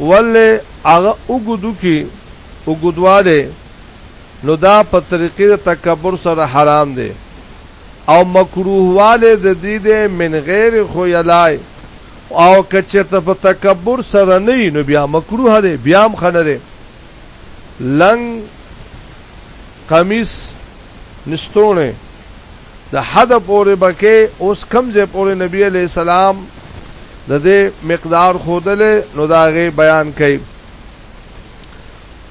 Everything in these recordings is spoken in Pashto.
ولې هغه وګدو کې وګدواله نو دا په طریقې د تکبر سره حرام دی او مکروه والے د دې د من غیر خو یلای او کچته په تکبر سره نه نو بیا مکروه دی بیا هم خنره لنګ قمیص نستونه د حد پورې بکې اوس کمزې پورې نبی علی السلام د دې مقدار خودل نو داغه بیان کړي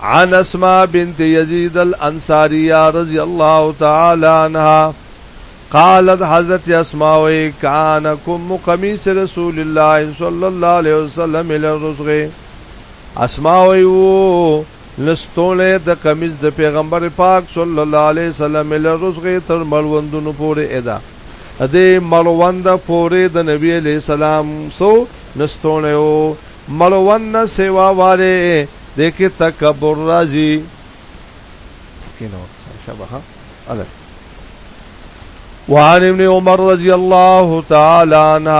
عن اسماء بنت يزيد الانصاريه رضي الله تعالى عنها قالت حضرت اسماء كانكم قميص رسول الله صلى الله عليه وسلم الى الرزق اسماء وی وو لستوله د قمیز د پیغمبر پاک صلی الله علیه وسلم له رزغه تر مړوندونو پورې ادا د مړوند پورې د نبی علیہ السلام سو نستونه او مړوند سیوا والے د کې تکبر راځي کینو شبه الله وعن ابن عمر رضی الله تعالی عنہ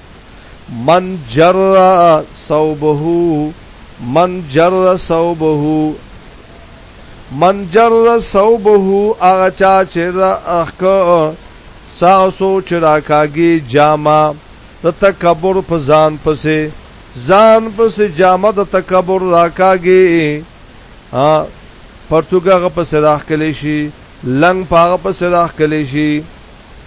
من جر صوبه من جر صوبه من جر صوبه هغه چا چې را اخک ساسو چې را کاږي جامه د تکبر په ځان پسې ځان پسې جامه د تکبر را کاږي ها پرتګغه پسې راخ کلی شي لنګ پاغه پسې راخ کلی شي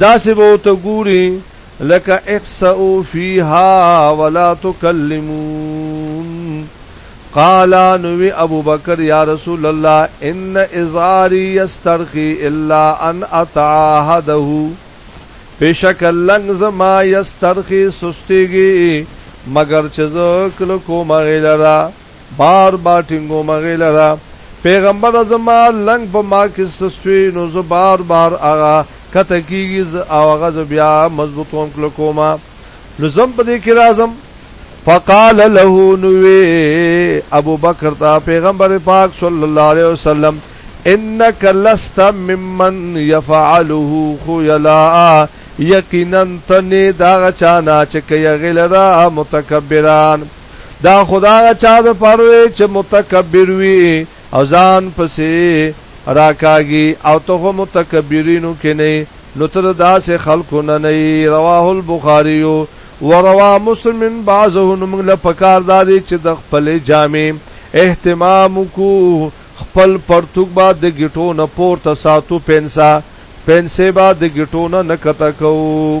داسې به ورته ګوري لکه اخسئو فيها ولا تکلمون قال نوی ابو بکر یا رسول الله ان ازاری یسترخی الا ان اتعاهده پیشک لنګ زما یسترخی سستیږي مگر چې زه کله کومه غیلره بار بار ټینګو مغې لرا پیغمبر زما لنګ په ما کې سستوي نو زه بار بار هغه کته کیږي او هغه زه بیا مضبوط کوم کله کومه لزم په دې کې راځم فقال له نوې ابو بکر ته پیغمبر پاک صلی الله علیه وسلم انك لست ممن يفعله خيلا یقینا تنه دا چانا چې کوي غلرا متکبران دا خدا چا د پاره چې متکبر وي او ځان پسې راکاږي او ته هم متکبرینو کې نه نو تر داسې خلکو نه نه رواه البخاری وروا مسلمن بعضه نو موږ له پکار دادي چې د خپل جامع اهتمام کو خپل پرتګ با د گیټو نه پورته ساتو پنسا پنسې با د گیټو نه نکته کوو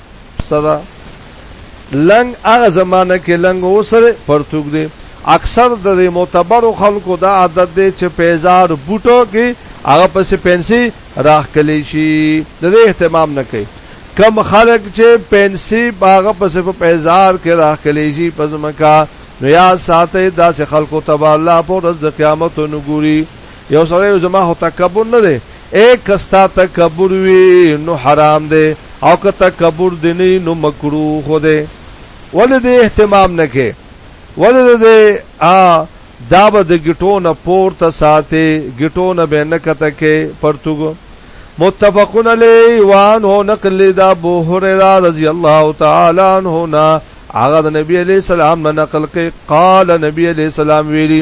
سره لنګ هغه زمانہ کې لنګ وسره پرتوګ دی اکثر د معتبر خلکو دا عادت دی چې پیزار بوټو کې هغه پسې پنسي راخلي شي د دې اهتمام نه کوي کم خلک چې پنسي باغه پسې په پیزار کې راخلي شي پزمکا نو یا ساته داسې خلکو تبا الله پر د قیامت نګوري یو سره زما هو تکبر نه دی اے کستا تکبر وی نو حرام دی او که تکبر دی نه نو مکروه خو دی ولې دې اهتمام نه کې ولې دې ا دا به د ګټو نه پورته ساتي ګټو نه به نه کته کې پرتګو متفقن علی وان هو نقل دا ابو هريره رضی الله تعالی عنہ نا هغه نبی علی السلام نه نقل کې قال نبی علی السلام ویلي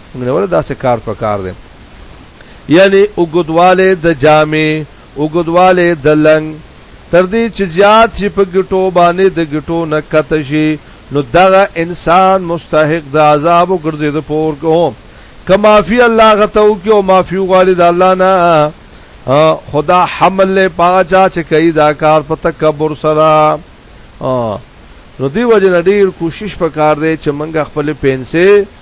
موږ نه ول داسې کار په کار دی یعنی وګدواله د جامې وګدواله د لنګ تر دې چې زیات شي په ګټو باندې د ګټو نه کته شي نو دغه انسان مستحق د عذاب او ګرځي د پور کوم کما فی الله غتو کې او معافي غالي د الله نه خدا حمل له پاجا چې کوي دا کار په تکبر سره نو دی وجه ډیر کوشش وکړ دې چې منګه خپل پنسه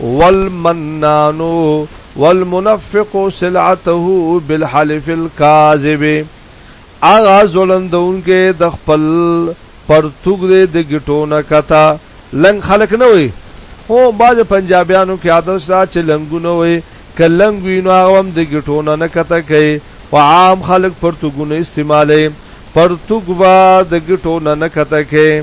والمنان والمنفق سلعته بالحلف الكاذب اغا زولندون کې د خپل پرتګ دې د ګټونه کتا لنګ خلق نه وي هو باز پنجابیانو کې عادت شته چې لنګونه وي کلنګ وینو هغه هم د ګټونه نه کتا کوي او عام خلق پرتګونه استعمالي پرتګ وا د ګټونه نه کتا کوي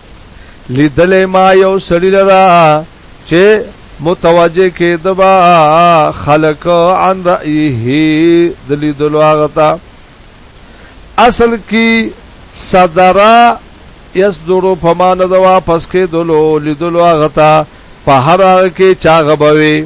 لیدلې ما یو سړی لرا چې متوجه کې دبا خلق عن رأیه د لیدلو هغه تا اصل کې صدرا یصدرو په معنا د واپس کې دلو لیدلو هغه تا په هر هغه کې چا غبوي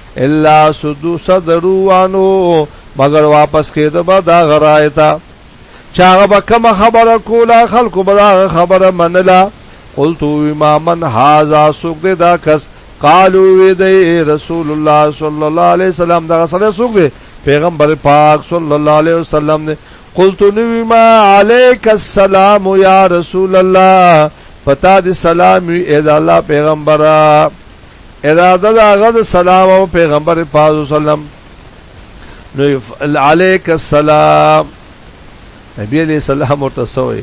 الا سدو صدروانو مگر واپس کېده به دا غرای ته چې هغه به کومه خبره کوله خلکو به هغه خبره منله قلت ما من هاذا سوق دې دا کس قالو وی دی رسول الله صلی الله علیه وسلم دا سره سوق دی پیغمبر پاک صلی الله علیه وسلم نے قلت نو ما علیک السلام یا رسول الله پتا دې سلام وی اې دا الله پیغمبره اراده دا غد سلام او پیغمبر پاک وسلم نو علیک السلام نبی علیہ السلام ورته سوې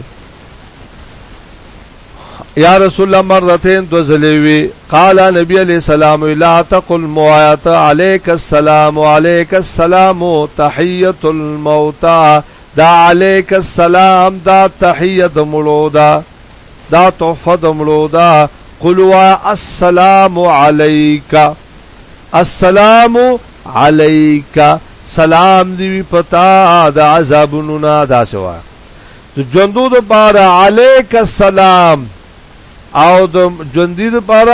یا رسول الله مرتين دو زلیوی قال نبی علیہ السلام لا تقل موایت علیک السلام علیک السلام تحیت الموتى دا علیک السلام دا تحیت مړو دا دا تحفه د مړو دا قلوا السلام علیک السلام علیک سلام دی پتا د عذابونو نه دا سوا د ژوندو د بار علیک السلام او د ژوندې د بار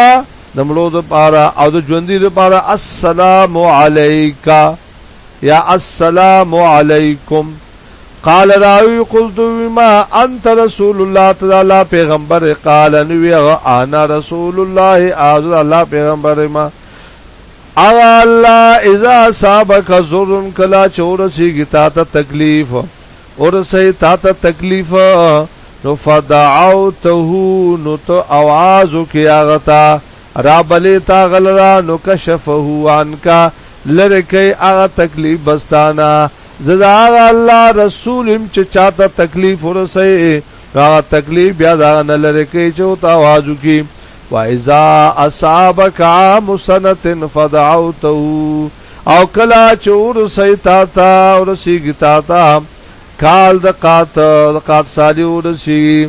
د مړو د بار او د ژوندې د بار السلام علیک یا السلام علیکم قال راوی قلت ما انت رسول الله تعالی پیغمبر قال نو انا رسول الله اعوذ الله پیغمبر ما اغا الله اذا سابق زرن کلا چورسی کی تا ته تکلیف اور سه تا ته تکلیف نو فدعوته نو ته आवाज کی اغتا رابلې تا غل را نو کشفه عنک لرې کړي هغه تکلیف به ستا نه، زه د هغه الله رسول یم چې چا ته تکلیف ورسوي نو هغه تکلیف بیا د هغه نه لرې کوي چې ورته اواز وکړي. واذا اصابک عام سنة فدعوته او کله چې ورسوي تا ته ورسېږي تا ته کال د قات د قات سالي ورسېږي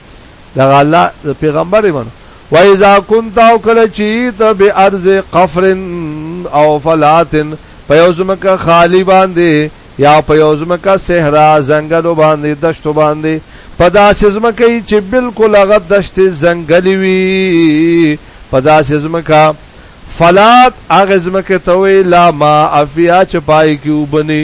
دغه الله د پیغمبر یې منو و اذا كنت او کله چې ته به ارض قفر او فلاتن په یو زمکه خالی باندې یا په یو زمکه صحرا زنګلو باندې دشتو باندې په داسې زمکه چې بالکل هغه دشتې زنګلې وي په داسې زمکه فلات هغه زمکه ته وی لا ما افیا چپای کیو بنی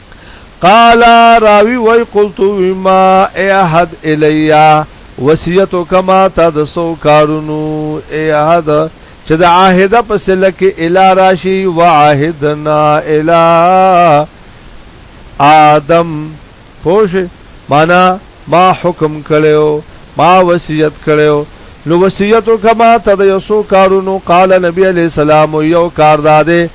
قال راوی وای قلت ما احد الیا وصیت کما تا د سو کارونو احد چې د عاهده په سله کې الا راشي وعهدنا الا آدم پوش معنا ما حکم کړو ما وصیت کړو نو وصیتو کما تد یسو کارونو قال نبی علیہ السلام یو کار داده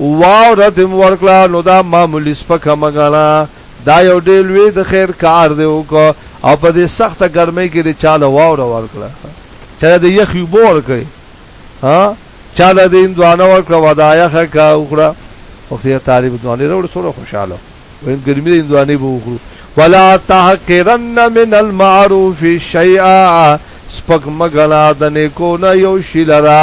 واو رتم ورکلا نو دا معمولی سپکه مګنا دا یو ډېر لوی د خیر کار دی او کو او په دې سخته ګرمۍ کې د چاله واو را ورکلا چې د یخي بور کړي ها چاله دې اندوانه ورکړه ودایا خه کا وکړه وخت یې طالب دوانه وروړ سره خوشاله وین ګرمي دې اندوانه به وکړو ولا تحقرن من المعروف شیئا سپک مګنا د نیکو نه یو شی لرا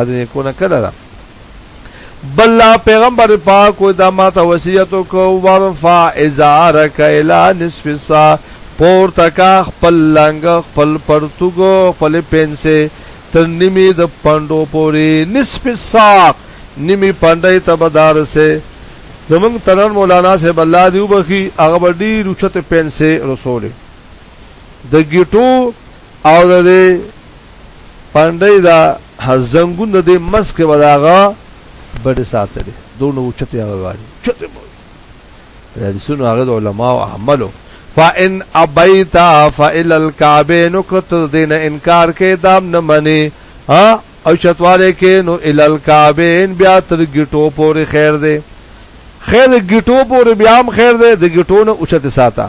اذن کونه کړه دا بل پیغمبر پاک دا ما ته وصیت کو ورفع ازارک الی نصف سا پور تکا خپل لنګ خپل پرتګو خپل پنسه تر نیمه د پندو پوری نصف ساق نیمه پندای تبدار سه زمنګ تنن مولانا صاحب الله دی وبخي هغه وړي رچته پنسه رسوله د ګټو او د پنډی دا زنګون د دې مس کې وداغه بډې ساتلې دونه اوچته هغه غاړي چته مو د حدیثونو هغه د علما او عملو فان ابیتا فال الکعبین کت دین انکار کې دام نه منی ها او چتواله کې نو ال الکعبین بیا تر ګټو پورې خیر دی خیر ګټو پورې بیا هم خیر دی د ګټو نه اوچته ساته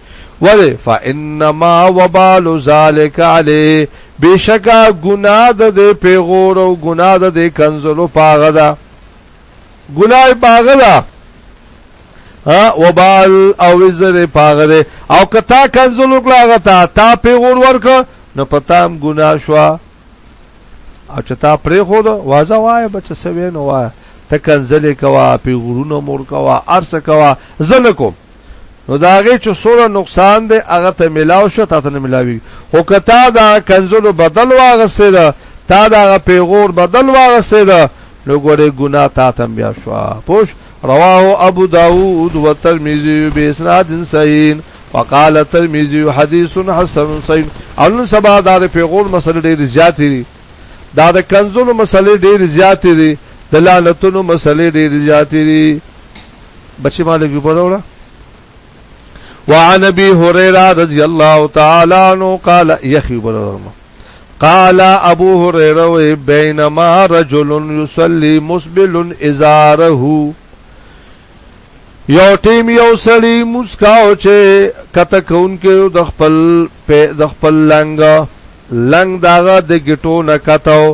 ولی فانما وبال ذلک علی بشکا گناه د دې پیغور او گناه د دې کنزلو پاغه ده گناه پاغه ده وبال او وزر پاغه ده او کتا کنزلو کلاغه تا تا پیغور ورک نو پتام گناه شو او چې تا پرې خو دا واځه وای بچ سوي نو وای ته کنزلې کوا پیغورونه مور کوا ارس کوا زنه کوم نو دا هغه چې سوره نقصان دی هغه ته ملاو شو تا ته نه ملاوي خو کته دا کنزلو بدل واغسته ده تا دا پیغور بدل واغسته ده نو ګوره ګنا تا ته بیا شو پوش رواه ابو داود و ترمذی به اسناد صحیح وقال ترمذی حدیث حسن صحیح ان سبا دا پیغور مسله ډیر زیاتې دي دا د کنزلو مسله ډیر زیاتې دي د لعنتونو مسله ډیر زیاتې دي بچی مالک یو بروړه وعن ابي هريره رضي الله تعالى عنه قال يخي برما قال ابو هريره بينما رجل يصلي مسبل ازاره یو ټیم یو سړی مسکاو چې کته کون کې د خپل په د خپل لنګ لنګ داغه د ګټو نه کتاو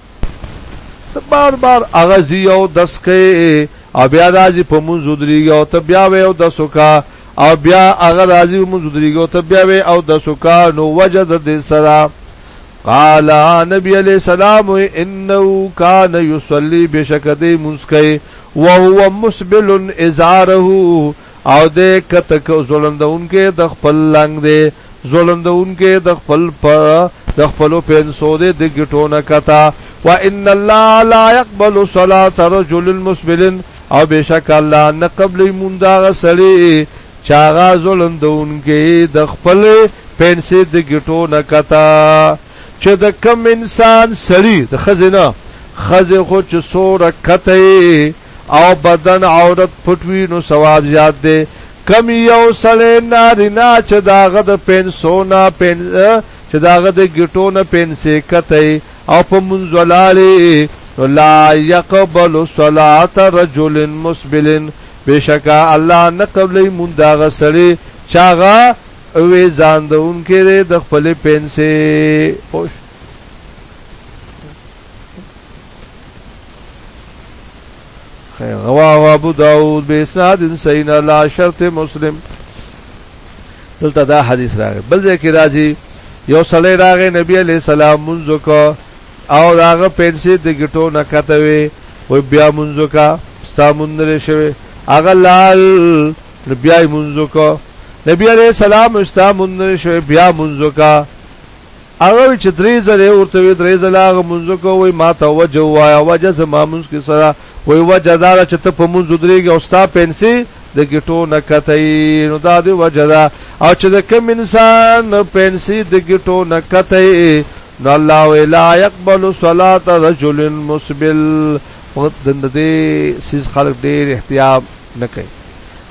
ته بار بار هغه زی او دس کوي او بیا راځي په مونږ دريږي او ته بیا وې او دسو کا او بیا هغه راځي په مونږ دريږي او ته بیا وې او دسو کا نو وجد د سرا قال نبی علیہ السلام انه کان یصلی بشکدی مسکی وهو مسبل ازاره او دی کته کو ځوړندونکی د خپل لنګ دی ځوړندونکی د خپل پر د خپلو پنسو دی د ګټو نه کته و ان الله لا يقبل صلاه رجل مسبل او بشک الله نه قبلې مونږ دا سړی چاغه زولندونکې د خپل پنسې د ګټو نه کتا چې د کم انسان سړی د خزینه خزه خو چې سوره کته او بدن عورت پټ وي نو ثواب زیات دی کم یو سړی نارینا چې داغه د پنسونه پن چې داغه د ګټونه پنسې کته او په منځولاړې لا يقبل صلاه رجل مسبل بشکا الله نه قبلې مون داغه سړی چاغه وې ځان د اونکې د خپل پنسې پوش رواه ابو داود به اسناد سین لا شرط مسلم دلته دا حدیث راغی بل ځای کې راځي یو سړی راغی نبی علی سلام منځو کو او داغه پنسي د ګټو نه کته وي و بیا منځو کا ستامون لري شوی اغه لال بیا منځو کو نبی علی سلام ستامون لري شوی بیا منځو کا هغه وی چې درې ځله ورته وی درې ځله هغه مونږ کوي ما ته وجه وایا وجه زما مونږ کې سره وی وجه دا چې ته په مونږ درېږي او ستا پنسي د ګټو نه کتای نو دا دی وجه دا او چې د کم انسان پنسي د ګټو نه کتای نو الله ولا يقبل صلاه رجل مسبل وخت د دې سیس خلک ډېر احتیاط نه کوي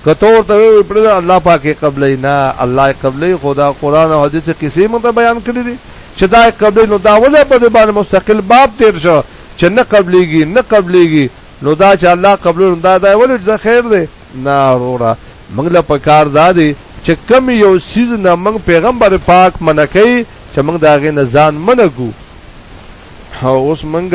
که ته ورته وې وې پرېږده الله پاک یې قبلوي نه الله یې قبلوي خو دا قرآن او حدیث څه کیسې موږ ته بیان کړي دي چې دا یې قبلوي نو دا ولې په دې باندې مستقل باب تیر شو چې نه قبليږي نه قبليږي نو دا چې الله قبلوي دا دا ولې ځه خیر دی نه وروره موږ له پکار دا دی چې کم یو سیز نه موږ پیغمبر پاک منکې چې موږ دا غي نه ځان منکو اوس موږ